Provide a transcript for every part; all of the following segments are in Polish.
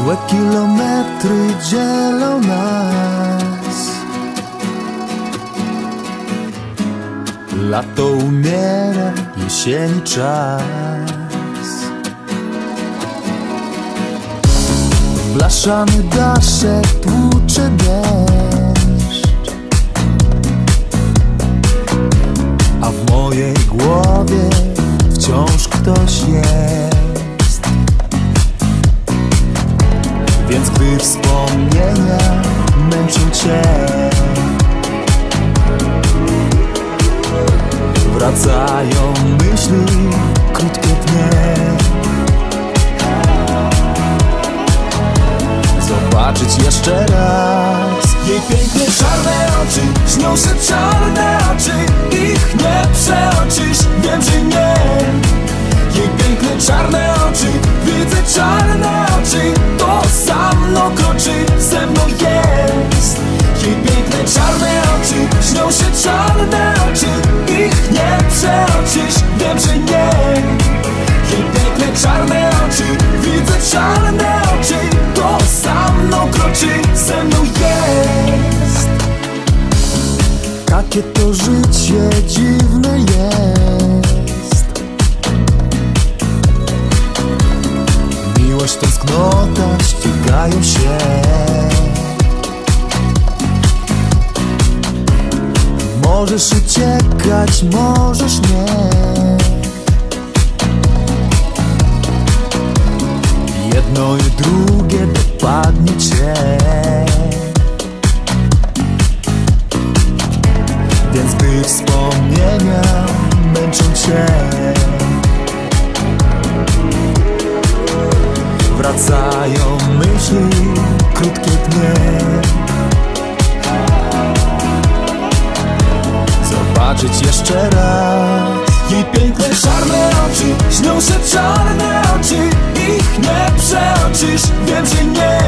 Całe kilometry dzielą nas. Lato umiera, jesieni czas. Blaszany daszek tłucze deszcz. A w mojej głowie wciąż ktoś wspomnienia męczą cię. Wracają myśli, krótkie dnie. Zobaczyć jeszcze raz Jej piękne czarne oczy Śnią się czarne oczy Ich nie przeoczysz. Wiem, że Takie to życie dziwne jest. Miłość, tęsknota ścigają się. Możesz uciekać, możesz nie. Jedno i drugie dopadnie cię Wracają myśli, krótkie dnie. Zobaczyć jeszcze raz Jej piękne czarne oczy. Śnią się czarne oczy Ich nie przeoczysz. Wiem, że nie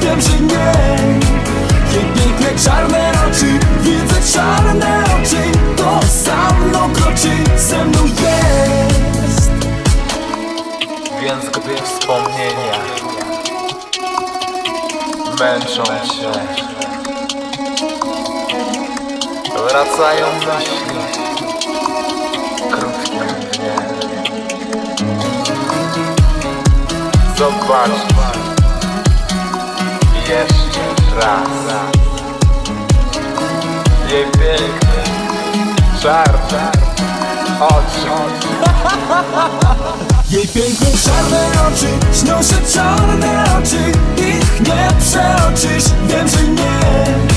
Wiem, że nie. Jej piękne czarne oczy. Widzę czarne oczy. To mną kroczy. Ze mną jest. Więc gdy wspomnienia męczą się, wracają myśli krótkie dnie. Zobacz raz jej piękne, czarne oczy. Jej piękne czarne oczy Śnią się czarne oczy. Ich nie przeoczysz Wiem, że nie